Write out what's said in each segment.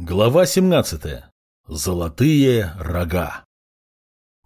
Глава 17. Золотые рога.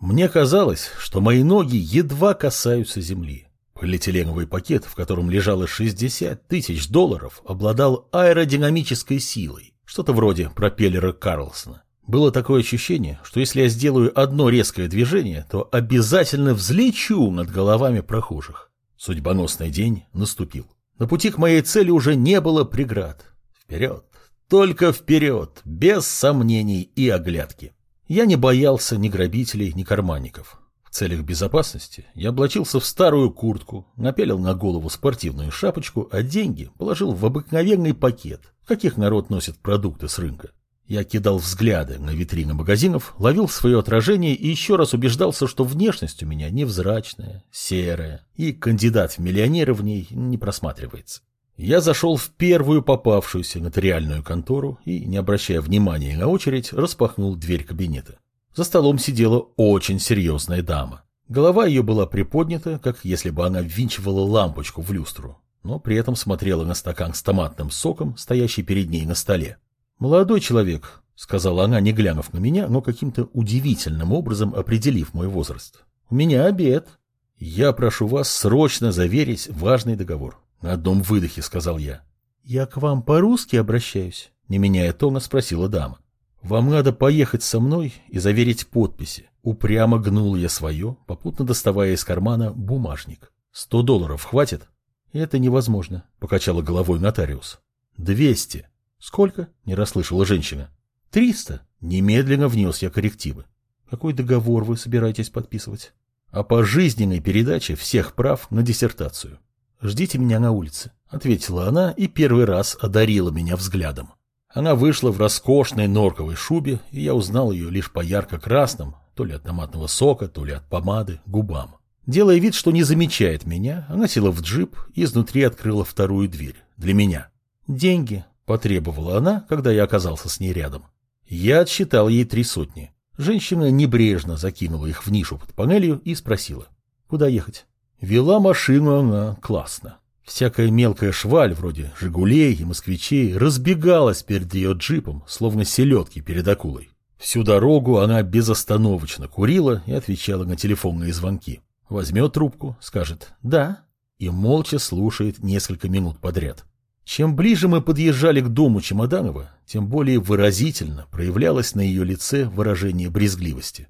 Мне казалось, что мои ноги едва касаются земли. Полиэтиленовый пакет, в котором лежало 60 тысяч долларов, обладал аэродинамической силой, что-то вроде пропеллера Карлсона. Было такое ощущение, что если я сделаю одно резкое движение, то обязательно взлечу над головами прохожих. Судьбоносный день наступил. На пути к моей цели уже не было преград. Вперед! Только вперед, без сомнений и оглядки. Я не боялся ни грабителей, ни карманников. В целях безопасности я облачился в старую куртку, напялил на голову спортивную шапочку, а деньги положил в обыкновенный пакет, в каких народ носит продукты с рынка. Я кидал взгляды на витрины магазинов, ловил свое отражение и еще раз убеждался, что внешность у меня невзрачная, серая, и кандидат в миллионеры в ней не просматривается. Я зашел в первую попавшуюся нотариальную контору и, не обращая внимания на очередь, распахнул дверь кабинета. За столом сидела очень серьезная дама. Голова ее была приподнята, как если бы она ввинчивала лампочку в люстру, но при этом смотрела на стакан с томатным соком, стоящий перед ней на столе. «Молодой человек», — сказала она, не глянув на меня, но каким-то удивительным образом определив мой возраст. «У меня обед. Я прошу вас срочно заверить важный договор. На одном выдохе сказал я. «Я к вам по-русски обращаюсь?» Не меняя тона, спросила дама. «Вам надо поехать со мной и заверить подписи». Упрямо гнул я свое, попутно доставая из кармана бумажник. «Сто долларов хватит?» «Это невозможно», — покачала головой нотариус. «Двести». «Сколько?» — не расслышала женщина. «Триста». Немедленно внес я коррективы. «Какой договор вы собираетесь подписывать?» «О пожизненной передаче всех прав на диссертацию». «Ждите меня на улице», — ответила она и первый раз одарила меня взглядом. Она вышла в роскошной норковой шубе, и я узнал ее лишь по ярко-красным, то ли от томатного сока, то ли от помады, губам. Делая вид, что не замечает меня, она села в джип и изнутри открыла вторую дверь. Для меня. «Деньги», — потребовала она, когда я оказался с ней рядом. Я отсчитал ей три сотни. Женщина небрежно закинула их в нишу под панелью и спросила. «Куда ехать?» Вела машину она классно. Всякая мелкая шваль, вроде «Жигулей» и «Москвичей», разбегалась перед ее джипом, словно селедки перед акулой. Всю дорогу она безостановочно курила и отвечала на телефонные звонки. Возьмет трубку, скажет «да» и молча слушает несколько минут подряд. Чем ближе мы подъезжали к дому Чемоданова, тем более выразительно проявлялось на ее лице выражение брезгливости.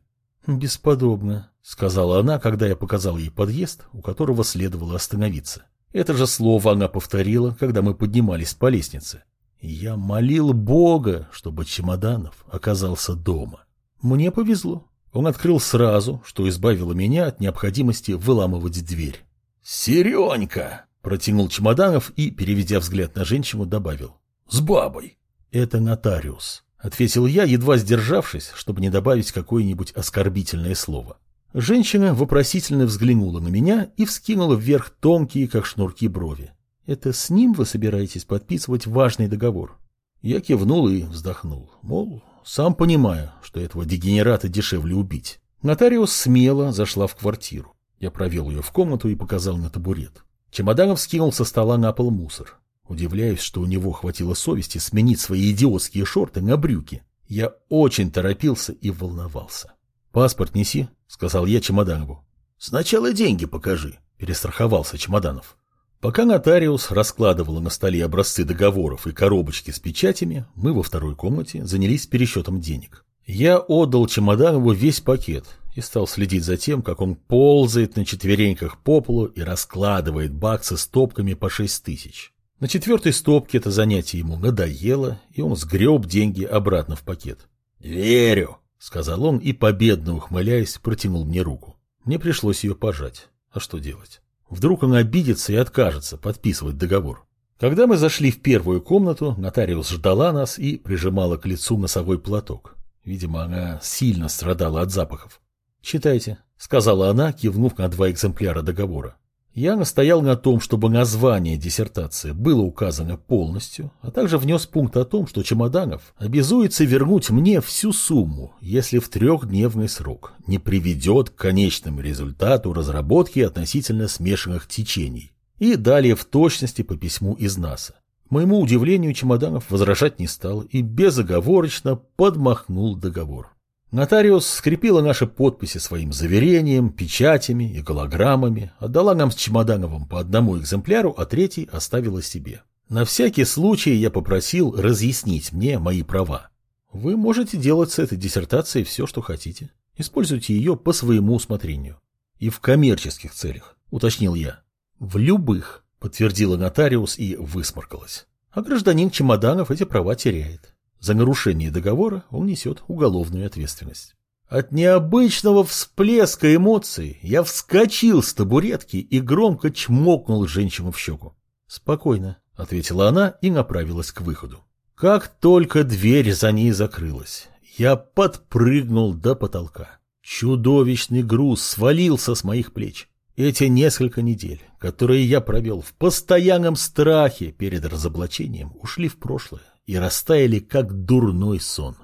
«Бесподобно», — сказала она, когда я показал ей подъезд, у которого следовало остановиться. Это же слово она повторила, когда мы поднимались по лестнице. Я молил Бога, чтобы Чемоданов оказался дома. Мне повезло. Он открыл сразу, что избавило меня от необходимости выламывать дверь. «Серенька!» — протянул Чемоданов и, переведя взгляд на женщину, добавил. «С бабой!» «Это нотариус», — ответил я, едва сдержавшись, чтобы не добавить какое-нибудь оскорбительное слово. Женщина вопросительно взглянула на меня и вскинула вверх тонкие, как шнурки, брови. «Это с ним вы собираетесь подписывать важный договор?» Я кивнул и вздохнул. Мол, сам понимаю, что этого дегенерата дешевле убить. Нотариус смело зашла в квартиру. Я провел ее в комнату и показал на табурет. Чемоданов скинул со стола на пол мусор. Удивляюсь, что у него хватило совести сменить свои идиотские шорты на брюки. Я очень торопился и волновался. «Паспорт неси», — сказал я Чемоданову. «Сначала деньги покажи», — перестраховался Чемоданов. Пока нотариус раскладывала на столе образцы договоров и коробочки с печатями, мы во второй комнате занялись пересчетом денег. Я отдал Чемоданову весь пакет и стал следить за тем, как он ползает на четвереньках по полу и раскладывает баксы стопками по шесть тысяч. На четвертой стопке это занятие ему надоело, и он сгреб деньги обратно в пакет. «Верю», — сказал он и, победно ухмыляясь, протянул мне руку. Мне пришлось ее пожать. А что делать? Вдруг он обидится и откажется подписывать договор. Когда мы зашли в первую комнату, нотариус ждала нас и прижимала к лицу носовой платок. Видимо, она сильно страдала от запахов. «Читайте», — сказала она, кивнув на два экземпляра договора. Я настоял на том, чтобы название диссертации было указано полностью, а также внес пункт о том, что Чемоданов обязуется вернуть мне всю сумму, если в трехдневный срок не приведет к конечному результату разработки относительно смешанных течений. И далее в точности по письму из НАСА. моему удивлению, Чемоданов возражать не стал и безоговорочно подмахнул договор. Нотариус скрепила наши подписи своим заверением, печатями и голограммами, отдала нам с Чемодановым по одному экземпляру, а третий оставила себе. На всякий случай я попросил разъяснить мне мои права. Вы можете делать с этой диссертацией все, что хотите. Используйте ее по своему усмотрению. И в коммерческих целях, уточнил я. В любых, подтвердила нотариус и высморкалась. А гражданин Чемоданов эти права теряет. За нарушение договора он несет уголовную ответственность. От необычного всплеска эмоций я вскочил с табуретки и громко чмокнул женщину в щеку. «Спокойно», — ответила она и направилась к выходу. Как только дверь за ней закрылась, я подпрыгнул до потолка. Чудовищный груз свалился с моих плеч. Эти несколько недель, которые я провел в постоянном страхе перед разоблачением, ушли в прошлое и растаяли, как дурной сон.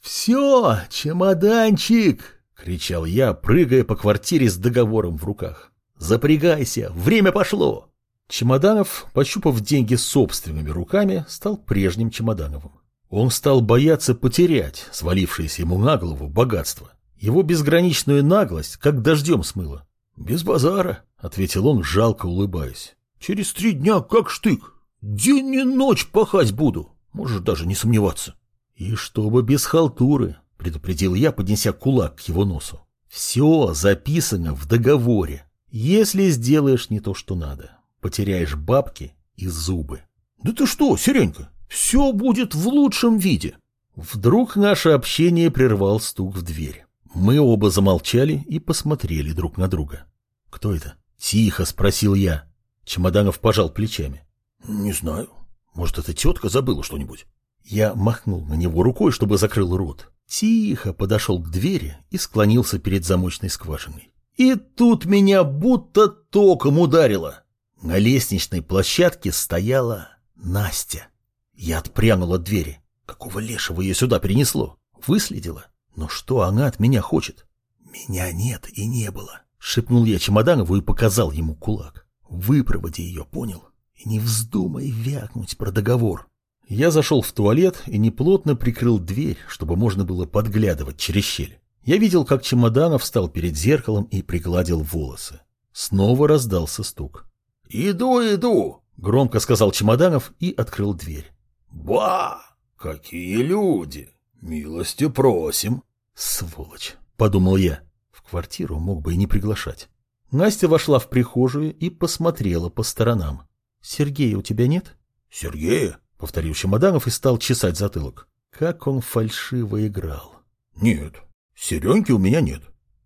«Все, чемоданчик!» — кричал я, прыгая по квартире с договором в руках. «Запрягайся, время пошло!» Чемоданов, пощупав деньги собственными руками, стал прежним Чемодановым. Он стал бояться потерять свалившееся ему на голову богатство. Его безграничную наглость как дождем смыло. «Без базара», — ответил он, жалко улыбаясь. «Через три дня как штык. День и ночь пахать буду. Можешь даже не сомневаться». «И чтобы без халтуры», — предупредил я, поднеся кулак к его носу. «Все записано в договоре. Если сделаешь не то, что надо, потеряешь бабки и зубы». «Да ты что, Серенька, все будет в лучшем виде». Вдруг наше общение прервал стук в дверь. Мы оба замолчали и посмотрели друг на друга. «Кто это?» — тихо спросил я. Чемоданов пожал плечами. «Не знаю. Может, эта тетка забыла что-нибудь?» Я махнул на него рукой, чтобы закрыл рот. Тихо подошел к двери и склонился перед замочной скважиной. И тут меня будто током ударило. На лестничной площадке стояла Настя. Я отпрянул от двери. Какого лешего ее сюда перенесло? Выследила? Но что она от меня хочет? Меня нет и не было. Шепнул я Чемоданову и показал ему кулак. Выпроводи ее, понял? И не вздумай вякнуть про договор. Я зашел в туалет и неплотно прикрыл дверь, чтобы можно было подглядывать через щель. Я видел, как Чемоданов встал перед зеркалом и пригладил волосы. Снова раздался стук. «Иду, иду!» — громко сказал Чемоданов и открыл дверь. «Ба! Какие люди! Милости просим!» «Сволочь!» — подумал я. В квартиру мог бы и не приглашать. Настя вошла в прихожую и посмотрела по сторонам. «Сергея у тебя нет?» «Сергея?» — повторил Чемоданов и стал чесать затылок. Как он фальшиво играл. «Нет, Сереньки у меня нет».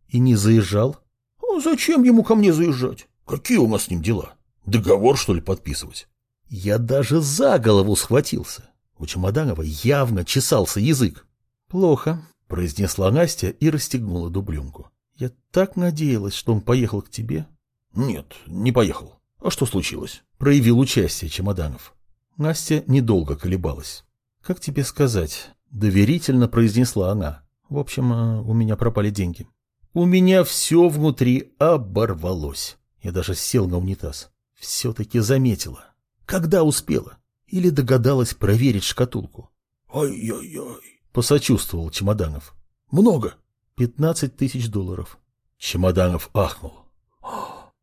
«И не заезжал?» «А зачем ему ко мне заезжать? Какие у нас с ним дела? Договор, что ли, подписывать?» Я даже за голову схватился. У Чемоданова явно чесался язык. «Плохо», — произнесла Настя и расстегнула дубленку. «Я так надеялась, что он поехал к тебе». «Нет, не поехал. А что случилось?» — проявил участие Чемоданов. Настя недолго колебалась. «Как тебе сказать?» — доверительно произнесла она. «В общем, э, у меня пропали деньги». У меня все внутри оборвалось. Я даже сел на унитаз. Все-таки заметила. Когда успела? Или догадалась проверить шкатулку? «Ай-яй-яй», — посочувствовал Чемоданов. «Много?» «Пятнадцать тысяч долларов». Чемоданов ахнул.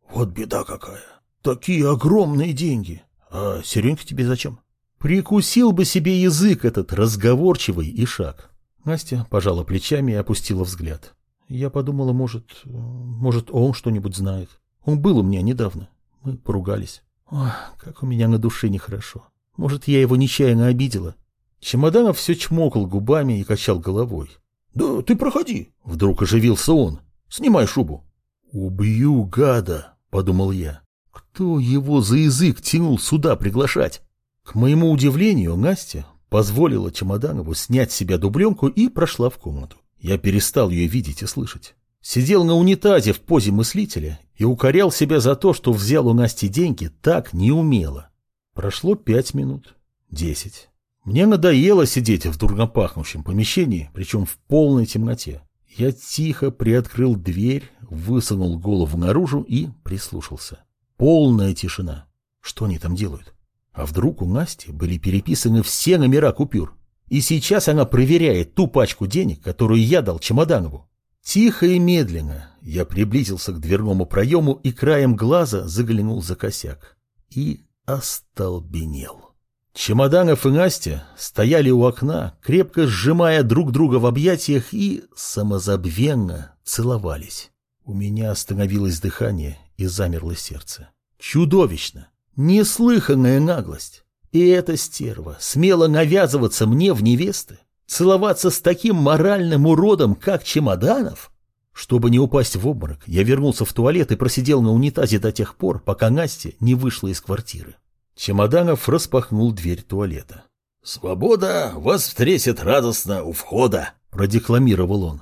«Вот беда какая. Такие огромные деньги. А Серенька тебе зачем?» Прикусил бы себе язык этот разговорчивый и шаг. Настя пожала плечами и опустила взгляд. Я подумала, может, может, он что-нибудь знает. Он был у меня недавно. Мы поругались. Ох, как у меня на душе нехорошо. Может, я его нечаянно обидела. Чемоданов все чмокал губами и качал головой. «Да ты проходи!» — вдруг оживился он. «Снимай шубу!» «Убью гада!» — подумал я. «Кто его за язык тянул сюда приглашать?» К моему удивлению, Настя позволила Чемоданову снять с себя дубленку и прошла в комнату. Я перестал ее видеть и слышать. Сидел на унитазе в позе мыслителя и укорял себя за то, что взял у Насти деньги так неумело. Прошло пять минут, десять. Мне надоело сидеть в дурнопахнущем помещении, причем в полной темноте. Я тихо приоткрыл дверь, высунул голову наружу и прислушался. Полная тишина. Что они там делают? А вдруг у Насти были переписаны все номера купюр? И сейчас она проверяет ту пачку денег, которую я дал Чемоданову. Тихо и медленно я приблизился к дверному проему и краем глаза заглянул за косяк. И остолбенел. Чемоданов и Настя стояли у окна, крепко сжимая друг друга в объятиях и самозабвенно целовались. У меня остановилось дыхание и замерло сердце. Чудовищно! Неслыханная наглость! И эта стерва смела навязываться мне в невесты? Целоваться с таким моральным уродом, как Чемоданов? Чтобы не упасть в обморок, я вернулся в туалет и просидел на унитазе до тех пор, пока Настя не вышла из квартиры. Чемоданов распахнул дверь туалета. «Свобода вас встретит радостно у входа», — продекламировал он.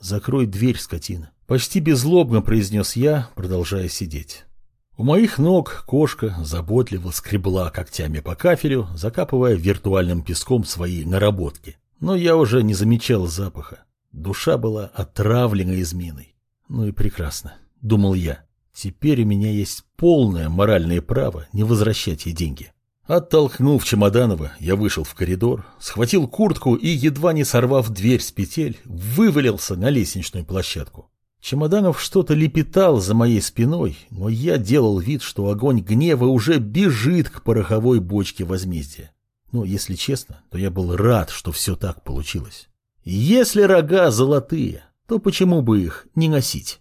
«Закрой дверь, скотина», — почти беззлобно произнес я, продолжая сидеть. У моих ног кошка заботливо скребла когтями по кафелю, закапывая виртуальным песком свои наработки. Но я уже не замечал запаха. Душа была отравлена изменой. Ну и прекрасно, думал я. Теперь у меня есть полное моральное право не возвращать ей деньги. Оттолкнув Чемоданова, я вышел в коридор, схватил куртку и, едва не сорвав дверь с петель, вывалился на лестничную площадку. Чемоданов что-то лепетал за моей спиной, но я делал вид, что огонь гнева уже бежит к пороховой бочке возмездия. Но, если честно, то я был рад, что все так получилось. Если рога золотые, то почему бы их не носить?